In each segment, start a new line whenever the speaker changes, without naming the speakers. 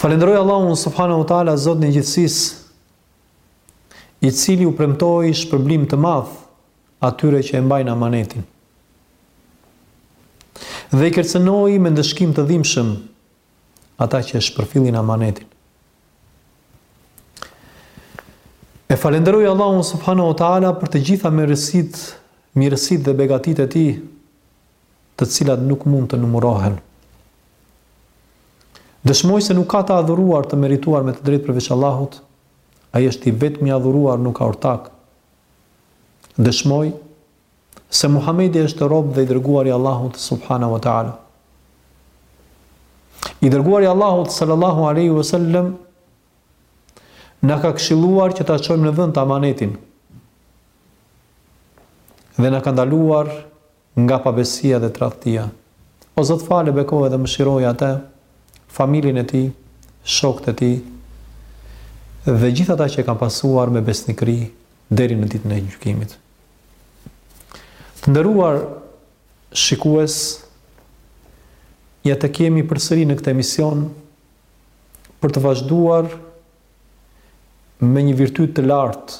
Falenderoj Allahun subhanahu wa taala Zotin e gjithësisë, i cili u premtoi shpërblim të madh atyre që e mbajnë amanetin. Dhe i kërcënoi me ndëshkim të dhimbshëm ata që e shpërfillin amanetin. E falenderoj Allahun subhanahu wa taala për të gjitha mirësitë, mirësitë dhe begatitë e tij, të cilat nuk mund të numërohen. Dëshmoj se nuk ka të adhuruar të merituar me të drejtë përveç Allahut. Ai është i vetmi i adhuruar, nuk ka ortak. Dëshmoj se Muhamedi është rob dhe i dërguar i Allahut subhanahu wa taala. I dërguari i Allahut sallallahu alaihi wasallam na ka këshilluar që ta çojmë në vend amanetin. Dhe na ka ndaluar nga pabesia dhe tradhtia. O Zot fale, bekoje dhe mëshiroje atë, familjen e tij, shokët e tij dhe gjithë ata që e kanë pasuar me besnikëri deri në ditën e gjykimit. Të nderuar shikues, ja tek jemi përsëri në këtë emision për të vazhduar me një virtyt të lartë,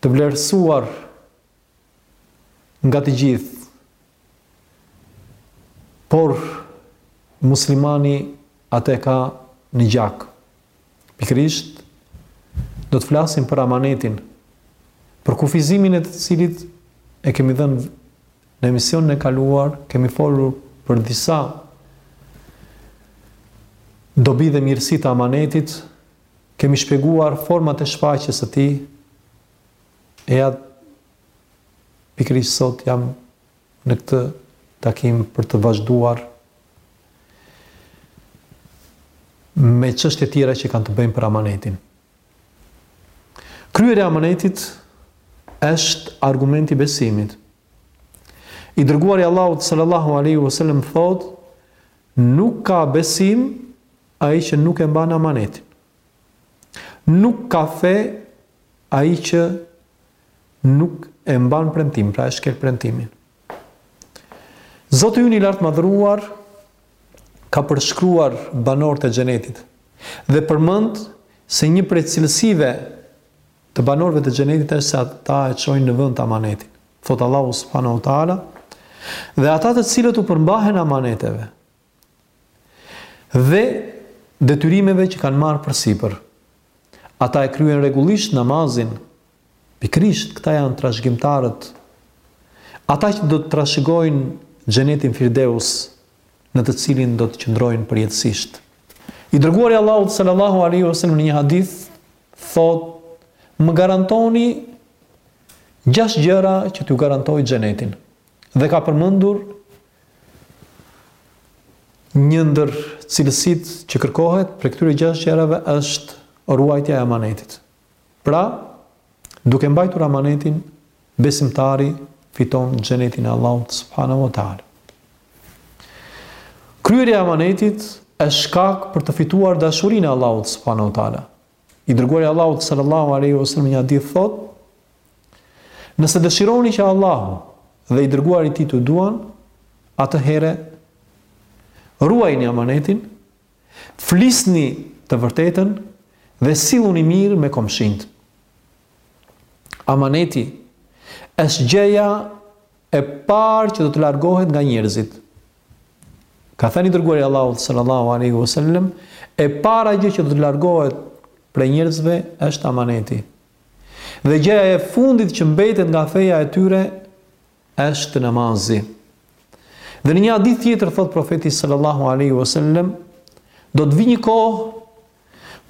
të vlerësuar nga të gjithë. Por muslimani atë e ka në gjak. Pikërisht, do të flasim për amanetin, përkufizimin e të cilit e kemi dhënë në emisionin e kaluar, kemi folur për disa dobi dhe mirësi të amanetit, kemi shpjeguar format e shfaqjes së tij. E ja pikërisht sot jam në këtë takim për të vazhduar me çështje të tjera që kanë të bëjnë për amanetin. Kryerja e amanetit është argument i besimit. I dërguari i Allahut sallallahu alaihi wasallam thotë, nuk ka besim ai që nuk e mban amanetin. Nuk ka fe ai që nuk e mban premtim, pra e shkel premtimin. Zoti ynë i lartmadhëruar ka përshkruar banorët e xhenetit dhe përmend se një prej cilësive të banorëve të xhenetit është se ata e çojnë në vend amanetin. Thotë Allahu subhanahu wa taala, dhe ata të cilët u përmbahen amaneteve, Dhe detyrimeve që kanë marrë përsipër. Ata e kryen rregullisht namazin. Pikërisht këta janë trashëgimtarët. Ata që do të trashëgojnë Xhenetin Firdeus, në të cilin do të qëndrojnë përjetësisht. I dërguari i Allahut sallallahu alaihi wasallam në një hadith thotë: "Më garantoni gjashtë gjëra që t'ju garantoj xhenetin." Dhe ka përmendur një ndër cilësitë që kërkohet prej këtyre gjashtë gjërave është ruajtja e amanetit. Pra, duke mbajtur amanetin, besimtari fiton xhenetin e Allahut subhanahu wa taala. Kryerja e amanetit është shkak për të fituar dashurinë e Allahut subhanahu wa taala. I dërguari i Allahut sallallahu alaihi wasallam në një hadith thotë: Nëse dëshironi që Allahu dhe i dërguari i tij t'ju duan, atëherë ruajeni amanetin, flisni të vërtetën dhe silluni mirë me komshinjtë. Amaneti është gjëja e parë që do të largohet nga njerëzit. Ka thënë i dërguari i Allahut sallallahu alaihi wasallam, e para gjë që do të largohet prej njerëzve është amaneti. Dhe gjëja e fundit që mbetet nga feja e tyre është namazi. Dhe në një hadith tjetër thotë profeti sallallahu alaihi wasallam, do të vijë një kohë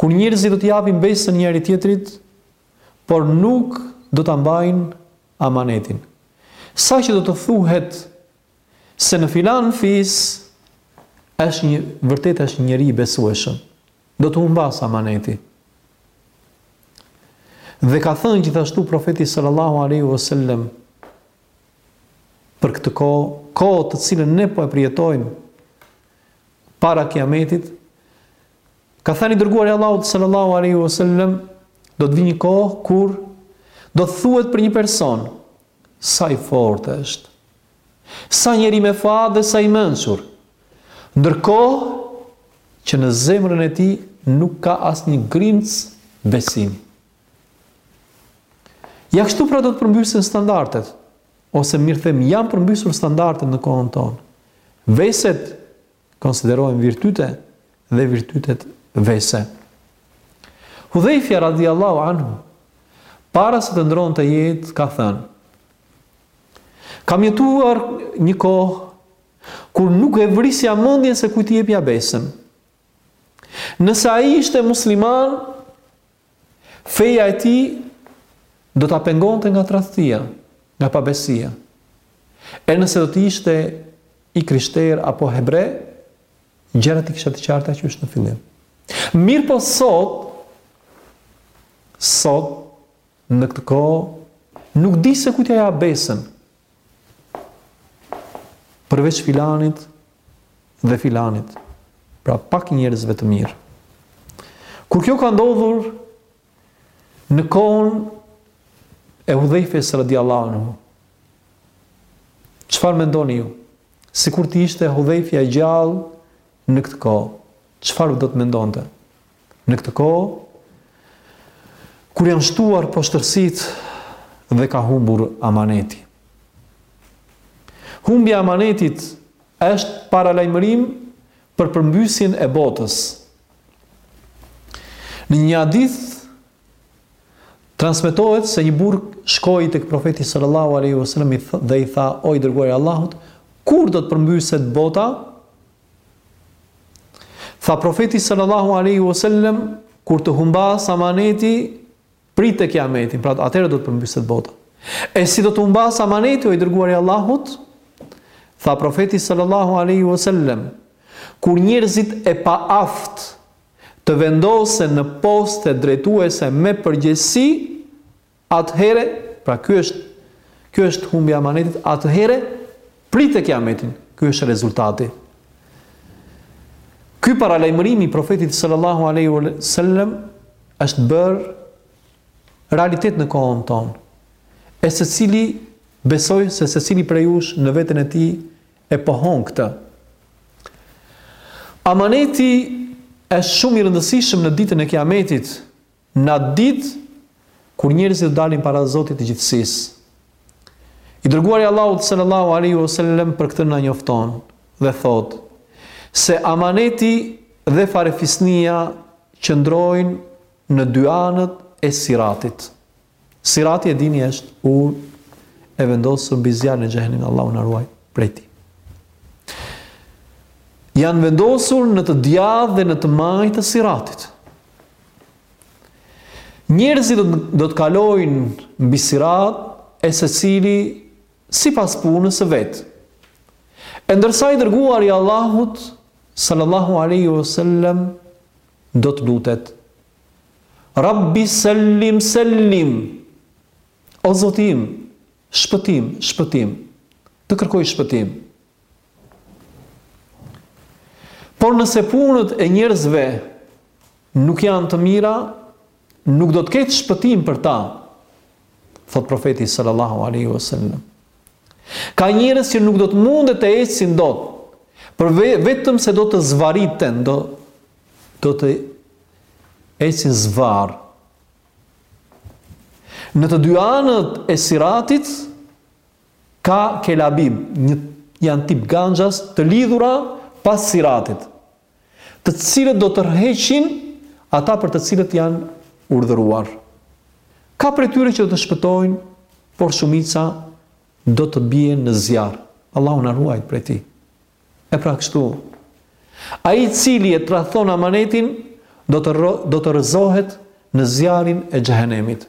kur njerëzit do të japin besën njëri-tjetrit, por nuk do ta mbajnë amanetin. Saqë do të thuhet se në filan fis është një vërtet është një njeri i besueshëm. Do të humbasë amaneti. Dhe ka thënë gjithashtu profeti sallallahu alaihi wasallam për këtë kohë, kohë të cilën ne po e përjetojmë para kiametit, Ka thënë i dërguari i Allahut sallallahu alaihi wasallam, do të vijë një kohë kur do të thuhet për një person sa i fortë është. Sa njeri me fat dhe sa i mençur. Ndërkohë që në zemrën e tij nuk ka asnjë grimcë besimi. Ja kështu pra do të përmbysen standardet, ose mirë thënë, janë përmbysur standardet në kohën tonë. Veset konsiderohen virtyte dhe virtytet vese. Hudhejfja radiallahu anhu, para se të ndërronte jetë, ka thënë, kam jetuar një kohë, kur nuk e vrisja mendjen se kujt t'i jepja besën. Nëse ai ishte musliman, Feja e tij do ta pengonte nga tradhtia, nga pabesia. E nëse do të ishte i krishterë apo hebre, gjërat i kisha të qarta qysh në fillim. Mirëpo sot, sot, në këtë kohë, nuk di se kujt t'ia jap besën, Përveç filanit dhe filanit, pra pak njerëzve të mirë. Kur kjo ka ndodhur në kohën e Hudhejfes radiallahu anhu, çfarë mendoni ju? Sikur të ishte Hudhejfja gjallë në këtë kohë, çfarë do të mendonte? Në këtë kohë, kur janë shtuar poshtërsitë dhe ka humbur amaneti. Humbja e amanetit është paralajmërim për përmbysjen e botës. Në një hadith transmetohet se një burrë shkoi tek profeti sallallahu alaihi wasallam dhe i tha: "O i dërguari i Allahut, kur do të përmbyset bota?" Tha profeti sallallahu alaihi wasallam kur të humbasë amaneti prite kiametin, pra atëherë do të përmbyset bota. E si do të humbasë amaneti o i dërguari i Allahut? Tha profeti sallallahu alaihi wasallam kur njerëzit e paaftë të vendosen në poste drejtuese me përgjegjësi, Atëherë, pra ky është kjo është humbja e amanetit, atëherë prite kiametin. Ky është rezultati. Ky paralajmërim i profetit sallallahu alaihi wasallam është bërë realitet në kohën tonë. E secili besoj se secili prej jush në veten e tij e pohon këtë. Amaneti është shumë i rëndësishëm në ditën e Kiametit. Në atë ditë, kur njerëzit do dalin para Zotit të gjithësisë. I dërguari i Allahut sallallahu alaihi wasallam për këtë na njofton dhe thotë se amaneti dhe farefisnia qëndrojnë në dy anët e siratit. Sirati e dini është urë e vendosur mbi zjarrin e xhehenemit, Allahu na ruajt prej tij. Janë vendosur në të djathtë dhe në të majtë të siratit. Njerëzit do të kalojnë mbi sirat e secili sipas punës së vet. E ndërsa i dërguari i Allahut sallallahu alaihi wasallam do të lutet Rabbi sellim sellim O Zoti im, shpëtim, shpëtim. Të kërkoj shpëtim. Por nëse punët e njerëzve nuk janë të mira, nuk do të ketë shpëtim për ta, thotë profeti sallallahu alaihi wasallam. Ka njerëz që nuk do të mundet të ecin dot, por vetëm se do të zvariten, do do të ecin zvar. Në të dy anët e siratit Ka kelabib, një janë tip ganxhas të lidhura pas Siratit, të cilët do tërheqin ata për të cilët janë urdhëruar. Ka prej tyre që do të shpëtojnë, por shumica do të bien në zjarr. Allahu na ruajtë prej tij. E pra kështu, ai i cili e tradhton amanetin do të do të rrëzohet në zjarrin e xhehenemit.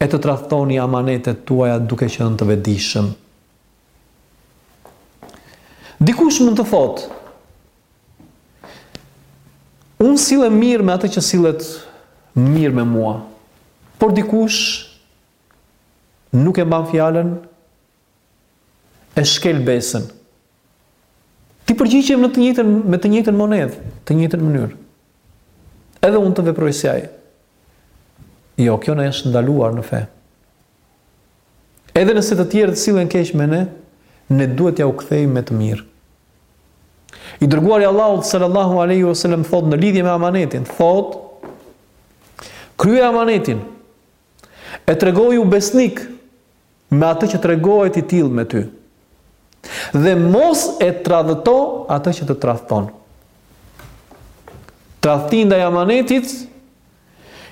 e të tradhtoni amanetet tuaja duke qenë të vetëdijshëm. Dikush mund të thotë, unë sillem mirë me atë që sillet mirë me mua, por dikush nuk e mban fjalën e shkel besën. T'i përgjigjem në të njëjtën me të njëjtën monedhë, të njëjtën mënyrë. Edhe unë të veproj si ai. Jo, kjo na është ndaluar në fe. Edhe nëse të tjerët sillen keq me ne, ne duhet t'ja u kthejmë me të mirë. I dërguari i Allahut sallallahu alaihi wasallam thotë në lidhje me amanetin, thotë kryeje amanetin e tregoju besnik me atë që tregohet i tillë me ty. Dhe mos e tradhëto atë që të tradhton. Tradhti ndaj amanetit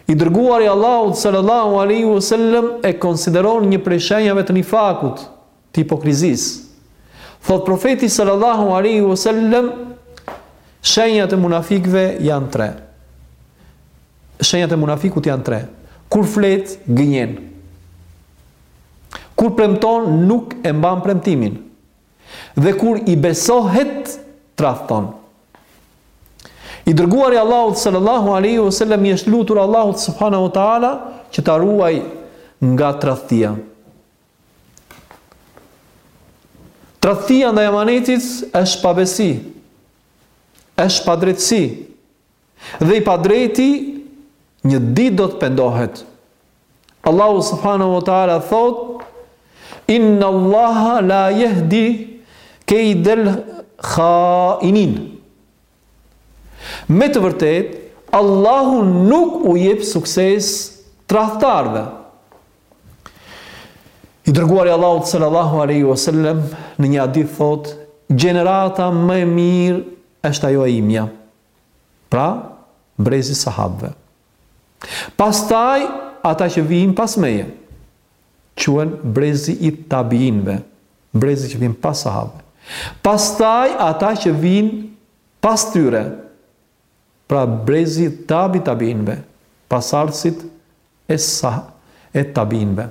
i dërguari i Allahut sallallahu alaihi wasallam e konsideron një prej shenjave të nifakut, të hipokrizisë. Thotë profeti sallallahu alaihi wasallam shenjat e munafikëve janë tre. Shenjat e munafikut janë tre, Kur flet, gënjen. Kur premton, nuk e mban premtimin. Dhe kur i besohet, tradhton. I dërguari i Allahut sallallahu alaihi wasallam i është lutur Allahut subhanahu wa taala që ta ruajë nga tradhtia. Tradhtia ndaj amanetit është pabesi. Është padrejtësi. Dhe i padrejti një ditë do të pendohet. Allahu subhanahu wa taala thotë: Inna Allaha la yahdi kaydal khainin. Me të vërtetë, Allahu nuk u jep sukses tradhtarëve. I dërguari i Allahut sallallahu alaihi wasallam në një hadith thotë: Gjenerata më e mirë është ajo e imja. Pra, brezi i sahabëve. Pastaj ata që vijnë pas meje quhen brezi i tabiinëve, brezi që vijnë pas sahabëve. Pastaj ata që vijnë pas tyre, pra brezi i tabi tabiinëve, pasardhësit e tabiinëve.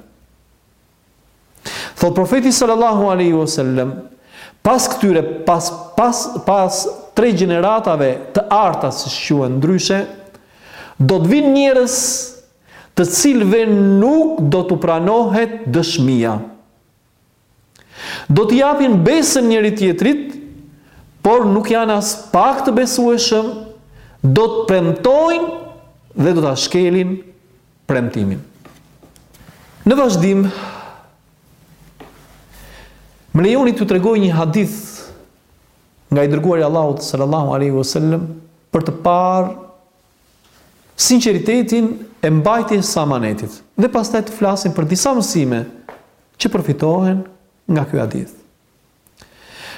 Thotë profeti sallallahu alaihi wasallam, pas këtyre pas pas pas tre gjeneratave të arta siç quhen ndryshe, do të vijnë njerëz të cilëve nuk do t'u pranohet dëshmia. Do të japin besën njëri-tjetrit, por nuk janë aspak të besueshëm, do të premtojnë dhe do ta shkelin premtimin. Në vazhdim, më lejoni t'ju tregoj një hadith nga i dërguari i Allahut sallallahu alaihi wasallam për të parë sinqeritetin e mbajtjes së amanetit. Dhe pastaj të flasim për disa mësime që përfitohen nga ky hadith.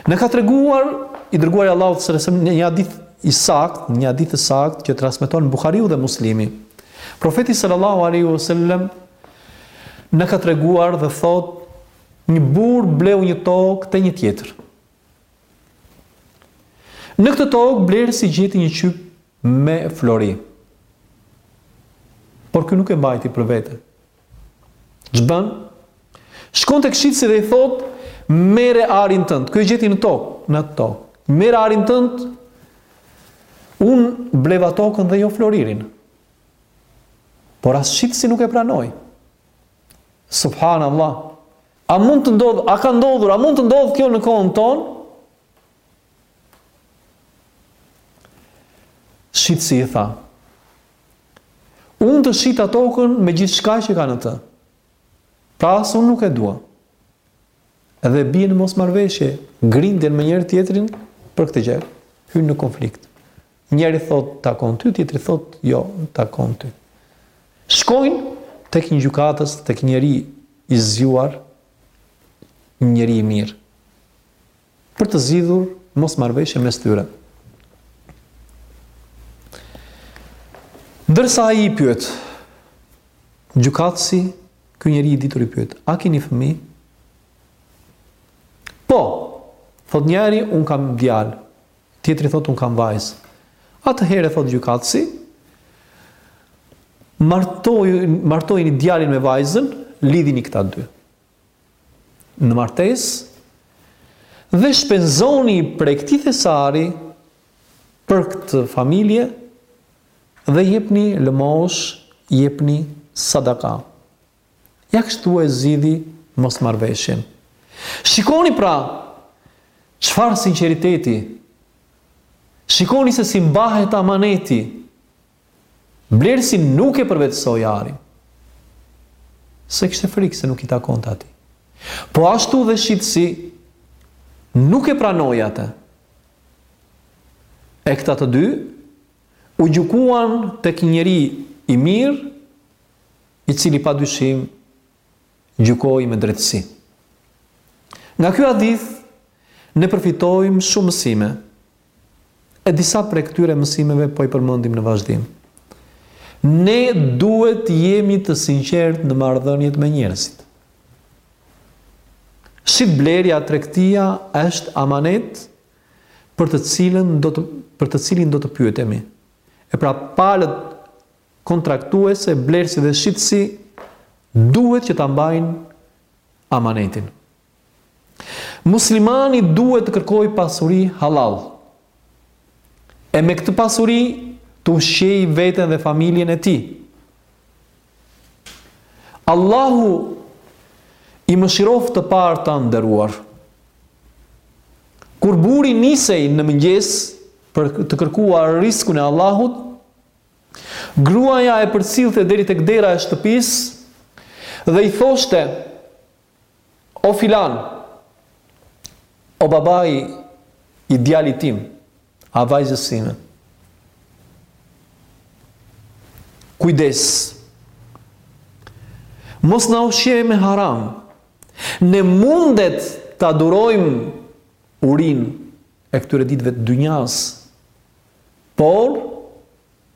Na ka treguar i dërguari i Allahut sallallahu alaihi wasallam në një hadith i saktë, një hadith i saktë që transmeton Buhariu dhe Muslimi. Profeti sallallahu alaihi wasallam na ka treguar dhe thotë një burrë bleu një tokë te një tjetër. Në këtë tokë blerësi gjeti një qyp me flori. Por ky nuk e mbajti për vete. Ç'bën? Shkon tek shitësi dhe i thotë, merre arin tënd. Ky e gjeti në tokë, në atë tokë. Merre arin tënd, unë bleva tokën dhe jo floririn. Por as shitësi nuk e pranoi. Subhanallah. A mund të ndodhë, a ka ndodhur, a mund të ndodhë kjo në kohën tonë? Shitësi i tha, Unë të shita tokën me gjithçka që ka në të. Pra as unë nuk e dua. Edhe bien në mosmarrëveshje, grinden me njëri-tjetrin për këtë gjë. Hyjnë në konflikt. Njëri thotë të takon ty, tjetri thotë jo të takon ty. Shkojnë tek një gjykatës, tek një njeri i zgjuar, njeri i mirë. për të zgjidhur mosmarrëveshje mes tyre. Ndërsa ai i pyet, gjykatësi, ky njeri i ditur i pyet a keni fëmijë? Po, thotë njëri, unë kam djalë, tjetri thotë unë kam vajzë. Atëherë, thotë gjykatësi, martojeni djalin me vajzën, lidhini këta dy. në martesë dhe shpenzoni prej këtij thesari për këtë familje dhe jepni lëmoshë, jepni sadaka. Ja kështu e zgjidhi mosmarrëveshjen. Shikoni pra çfarë sinqeriteti. Shikoni se si mbahet amaneti Blerësi nuk e përvetësoi arin. Se kishte frikë se nuk i takonte atij. Po ashtu dhe shitësi nuk e pranoi atë. E këta të dy u gjykuan tek një njeri i mirë, i cili pa dyshim gjykoi me drejtësi. Nga ky hadith ne përfitojmë shumë mësime. E disa prej këtyre mësimeve po i përmendim në vazhdim. Ne duhet të jemi të sinqertë në marrëdhëniet me njerëzit. Shitblerja, tregtia është amanet për të cilin do të për të cilin do të pyetemi. E pra palët kontraktuese, blerësi dhe shitësi duhet që ta mbajnë amanetin. Muslimani duhet të kërkojë pasuri hallall, e me këtë pasuri të ushqejë veten dhe familjen e tij. Allahu i mëshiroftë të parët tanë të nderuar. Kur burri nisej në mëngjes për të kërkuar riskun e Allahut, gruaja e përcillte deri tek dera e shtëpisë dhe i thoshte: O filan, o babai i djalit tim, a vajzës sime, kujdes, mos na ushqe me haram, ne mundet ta durojmë urinë e këtyre ditëve të dynjasë, por,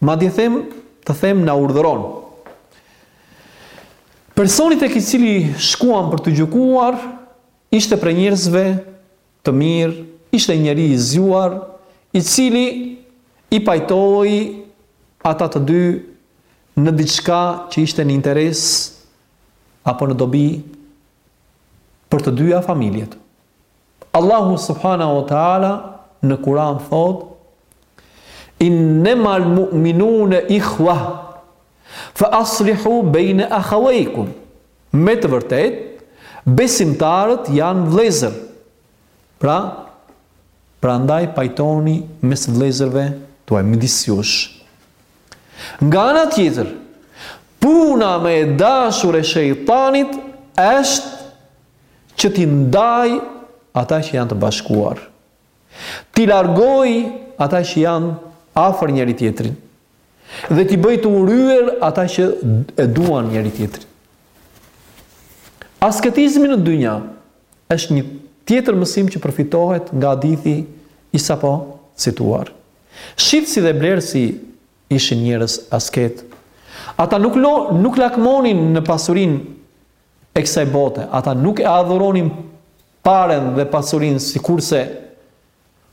Madje them, të them na urdhëron. Personi tek i cili shkuan për të gjykuar ishte prej njerëzve të mirë, ishte njeri i zgjuar, i cili i pajtoi ata të dy në diçka që ishte në interes apo në dobi për të dyja familjet. Allahu subhanahu wa taala në Kur'an thotë Innamal mu'minuna ikhwa fa aslihu bayna akhawaykum. Me të vërtetë, besimtarët janë vëllezër. Pra, prandaj pajtoni mes vëllezërve tuaj midis jush. Nga ana tjetër, puna më e dashur e shejtanit është që t'i ndajë ata që janë të bashkuar, t'i largojë ata që janë afër njëri tjetrit dhe t'i bëjë të urryer ata që e duan njëri tjetrin. Asketizmi në dynja është një tjetër mësim që përfitohet nga hadithi i sapo cituar. Shitësi dhe blerësi ishin njerëz asketë. Ata nuk lo, nuk lakmonin në pasurinë e kësaj bote, ata nuk e adhuronin paren dhe pasurinë sikurse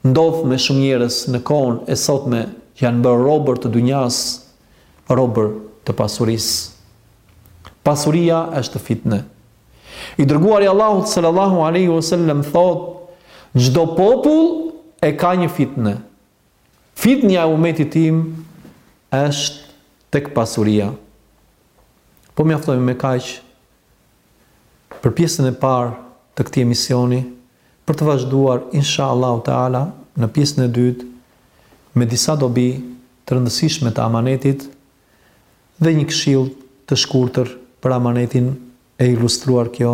ndodh me shumë njerëz në kohën e sotme që janë bërë robër të dunjasë, robër të pasurisë. Pasuria është fitne. I dërguari i Allahut sallallahu alaihi wasallam thotë, çdo popull e ka një fitne. Fitnja e umetit tim është tek pasuria. Po mjaftojmë me kaq për pjesën e parë të këtij emisioni, për të vazhduar inshallahu teala në pjesën e dytë me disa dobi të rëndësishme të amanetit dhe një këshillë të shkurtër për amanetin e ilustruar kjo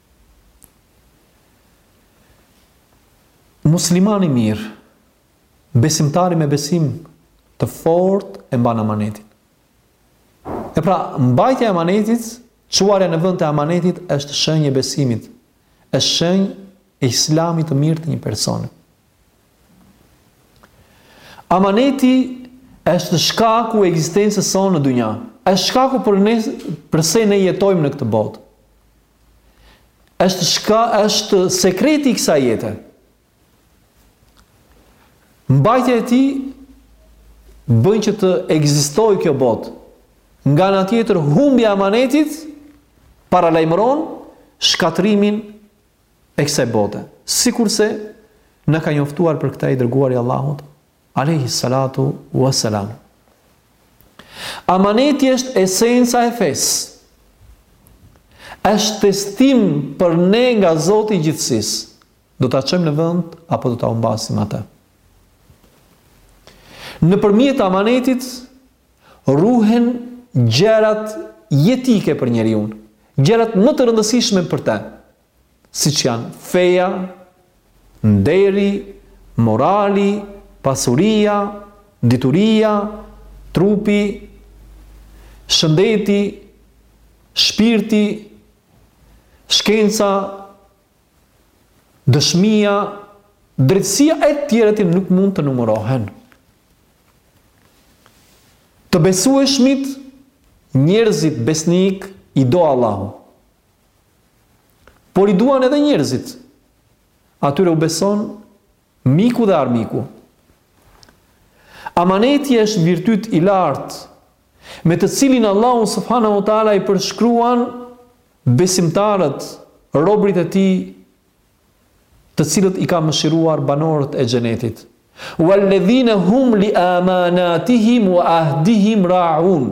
Muslimani i mirë, besimtari me besim të fortë e mban amanetin. E pra, mbajtja e amanetit, çuarja në vend të amanetit, është shenjë e besimit, është shenjë e islamit të mirë të një personi. Amaneti është shkaku i ekzistencës sonë në dunja, është shkaku për ne, përse ne jetojmë në këtë botë. është shka është sekreti i kësaj jete. Mbajtja e tij bën që të ekzistojë kjo botë. Nga ana tjetër humbja e amanetit paralajmëron shkatërrimin e kësaj bote. Sikurse na ka njoftuar për këtë i dërguari i Allahut, Alejhi salatu wa salam. Amaneti është esenca e fesë. Është testim për ne nga Zoti i gjithësisë. Do ta çojmë në vend apo do ta humbasim atë? Nëpërmjet amanetit ruhen gjërat jetike për njeriun, gjërat më të rëndësishme për të. siç janë feja, nderi, morali, pasuria, dituria, trupi, shëndeti, shpirti, shkenca, dëshmia, drejtësia e tjera që nuk mund të numërohen. Të besueshmit, njerëzit besnik i do Allahu. Por i duan edhe njerëzit. Atyre u beson miku dhe armiku. Amaneti është virtyt i lartë me të cilin Allahu subhanahu wa taala i përshkruan besimtarët, robrit e tij, të cilët i ka mëshiruar banorët e xhenetit. Walladhina hum li amanatihim wa ahdihim ra'un.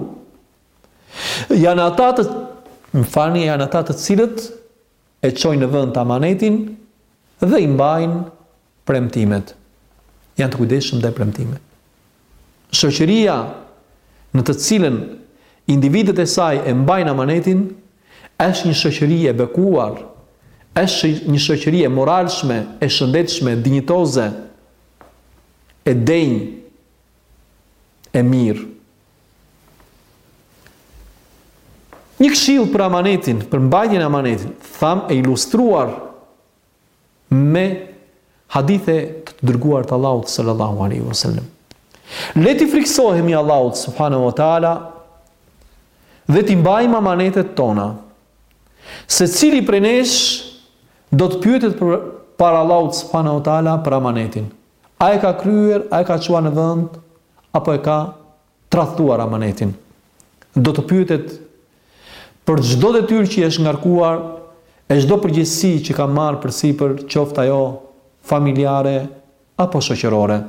Janë ata të më falni, janë ata të cilët e çojnë në vend amanetin dhe i mbajnë premtimet. Janë të kujdesshëm ndaj premtimeve. Shoqëria në të cilën individët e saj e mbajnë amanetin është një shoqëri e bekuar, është një shoqëri e moralshme, e shëndetshme, dinjitoze, e denjë e mirë. Një këshillë për amanetin, për mbajtjen e amanetit, thamë e ilustruar me hadithe të të dërguarit të Allahut sallallahu alaihi wasallam. Le t'i frikësohemi Allahut subhanahu wa taala dhe t'i mbajmë amanetet tona. Secili prej nesh do të pyetet përpara Allahut subhanahu wa taala për amanetin. A e ka kryer, a e ka çuar në vend, apo e ka tradhtuar amanetin? Do të pyetet për çdo detyrë që i është ngarkuar e çdo përgjegjësi që ka marrë përsipër, qoftë ajo familjare apo shoqërore.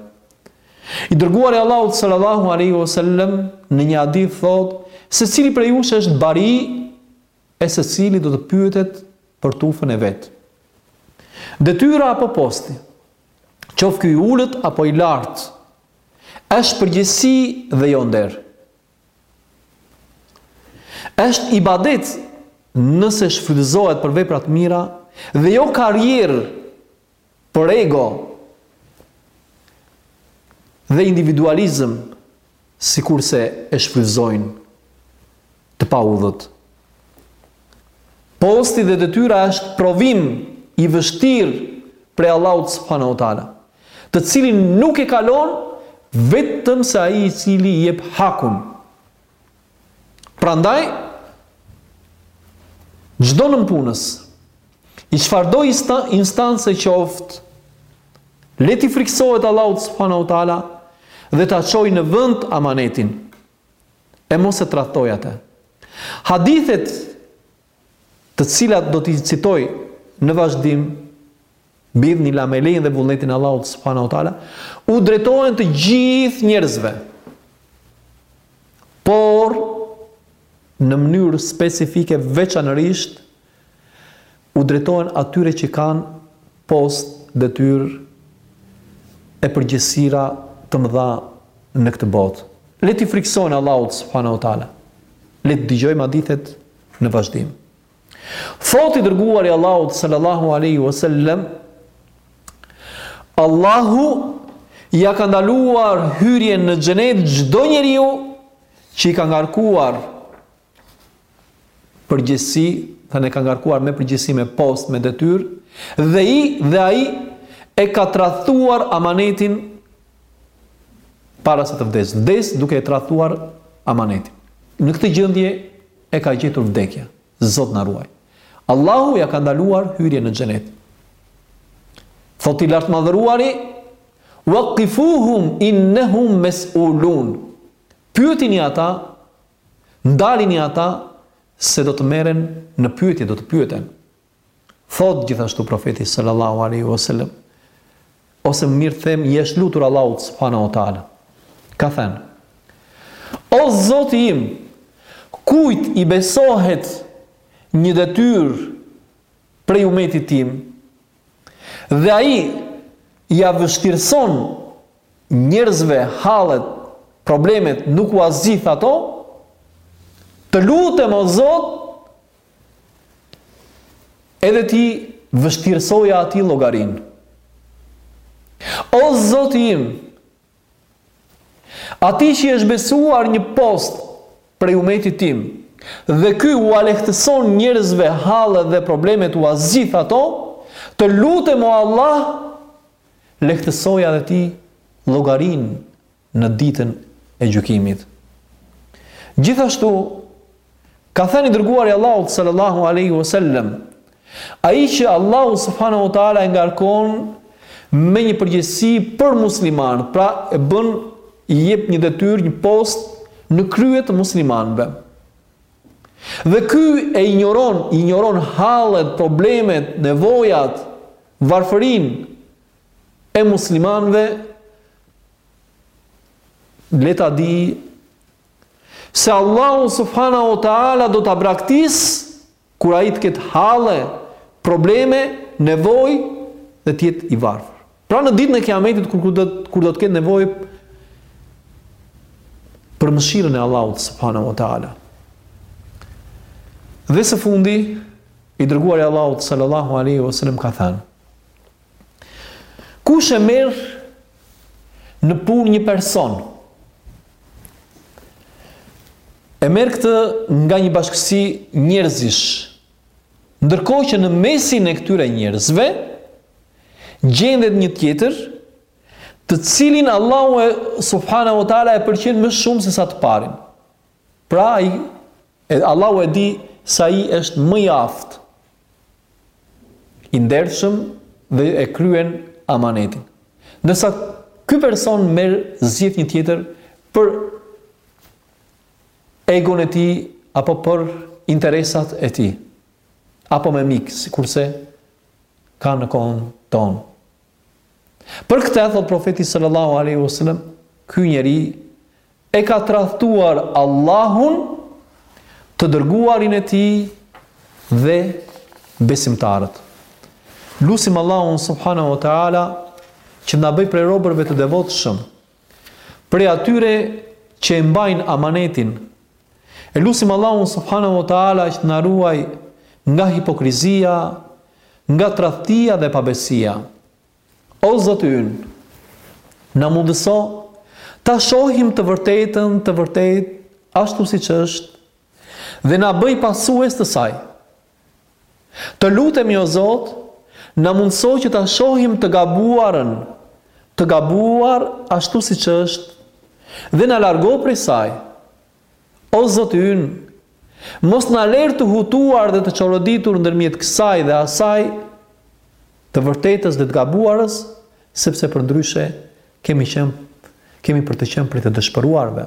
I dërguari i Allahut sallallahu alaihi wasallam në një hadith thotë, secili prej jush është bari e secili do të pyetet për tufën e vet. Detyra apo posti, qoftë ky i ulët apo i lartë, është përgjegjësi dhe jo nder. Është ibadet nëse shfrytëzohet për vepra të mira dhe jo karrierë Për ego dhe individualizëm sikurse e shfrytëzojnë të paudhët. Posti dhe detyra është provim i vështirë prej Allahut subhanahu wa taala, të cilin nuk e kalon vetëm se ai i cili i jep hakun. Prandaj çdo nëpunës i çfarëdo instance qoftë le t'i frikësohet Allahut subhanahu wa taala dhe ta çojë në vend amanetin e mos e tradhtojë atë. Hadithet të cilat do t'i citoj në vazhdim, bidhnilah me lejen dhe vullnetin e Allahut subhanahu wa taala, u drejtohen të gjithë njerëzve. Por në mënyrë specifike veçanërisht u drejtohen atyre që kanë post detyrë e përgjegjësira të mëdha në këtë botë. Le t'i frikësohen Allahut subhanahu wa taala. Le t'i dëgjojmë hadithet Në vazhdim. Thotë i dërguari i Allahut sallallahu alaihi wasallam Allahu ia ka ndaluar hyrjen në xhenet çdo njeriu që i ka ngarkuar përgjegjësi, domethënë e ka ngarkuar me përgjegjësi me post, me detyrë, dhe i dhe ai e ka tradhtuar amanetin para se të vdesë, vdes duke e tradhtuar amanetin. Në këtë gjendje e ka gjetur vdekja. Zot na ruaj. Allahu ia ka ndaluar hyrjen në xhenet. Thotë i Lartmadhëruari, wa qifuhum innehum mesulun. Pyetini ata, ndalini ata, se do të merren në pyetje, do të pyeten. Thotë gjithashtu Profeti sallallahu alaihi wasallam, ose më mirë të them, i është lutur Allahut subhanahu wa taala. Ka thënë: O Zoti im, kujt i besohet një detyrë prej umetit tim dhe ai ia vështirëson njerëzve hallet, problemet, nuk ua zgjidh ato, të lutem o Zot, Edhe ti vështirësoja atij llogarinë. O zoti im, atij që i është besuar një post prej umetit tim, dhe ky ua lehtëson njerëzve hallet dhe problemet ua zgjidh ato, të lutem o Allah, lehtësoja dhe ti llogarinë në ditën e gjykimit. Gjithashtu ka thënë i dërguari i Allahut sallallahu alaihi wasallam, ai që Allahu subhanahu wa taala e ngarkon me një përgjegjësi për muslimanët, pra e bën i jep një detyrë, një post në krye të muslimanëve. Dhe ky e injoron, injoron hallet, problemet, nevojat, varfërinë e muslimanëve le ta di se Allahu subhanahu wa taala do ta braktisë kur ai të ketë halle, probleme, nevojë dhe të jetë i varfër. Pra në ditën e Kiametit kur do kur do të ketë nevojë për mëshirën e Allahut subhanahu wa taala. Dhe së fundi i dërguari i Allahut sallallahu alaihi wasallam ka thënë Kush e merr në punë një person, e merr këtë nga një bashkësi njerëzish. Ndërkohë që në mesin e këtyre njerëzve gjendet një tjetër, të cilin Allahu subhanahu wa taala e pëlqen më shumë se sa të parin. Pra ai, e, Allahu e di se ai është më i aftë, i ndershëm dhe e kryen amanetin. Ndërsa ky person merr zgjedh një tjetër për egon e tij apo për interesat e tij apo me mik, sikurse ka në kohën tonë. Për këtë thotë profeti sallallahu alaihi wasallam, ky njeri e ka tradhtuar Allahun, të dërguarin e tij dhe besimtarët. Lusim Allahun subhanahu wa taala që na bëjë prej robërve të devotshëm. prej atyre që e mbajnë amanetin. E lusim Allahun subhanahu wa taala që të na ruajë nga hipokrizia, nga tradhtia dhe pabesia. O Zoti ynë, na mundëso ta shohim të vërtetën, të vërtetë ashtu siç është dhe na bëj pasues të saj. Të lutemi o Zot, na mundëso që ta shohim të gabuarën të gabuar ashtu siç është dhe na largo prej saj. O Zoti ynë, mos na lerë të hutuar dhe të çoroditur ndërmjet kësaj dhe asaj, të vërtetës dhe të gabuarës, sepse përndryshe kemi qenë kemi për të qenë prej të dëshpëruarve.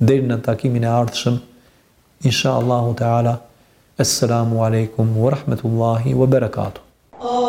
ديرنا تاكيمنا ارشم ان شاء الله تعالى السلام عليكم ورحمه الله وبركاته. Oh.